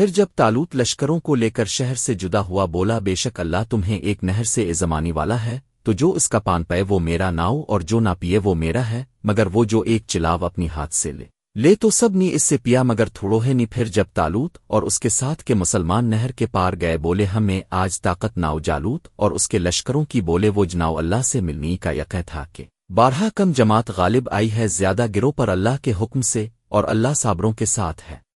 پھر جب تالوت لشکروں کو لے کر شہر سے جدا ہوا بولا، بے شک اللہ تمہیں ایک نہر سے ازمانی والا ہے، تو جو اس کا پان پائے وہ میرا ناؤ اور جو نہ پیے وہ میرا ہے، مگر وہ جو ایک چلاو اپنی ہاتھ سے لے۔ لے تو سب نے اس سے پیا، مگر تھوڑو ہے نی پھر جب تالوت اور اس کے ساتھ کے مسلمان نہر کے پار گئے بولے، ہمیں آج طاقت ناؤ جالوت اور اس کے لشکروں کی بولے، وہ جناؤ اللہ سے ملنی کا یقہ تھا کہ بارہا کم جماعت غالب آئی ہے، زیادہ گرو پر اللہ کے حکم سے اور اللہ صابروں کے ساتھ ہے۔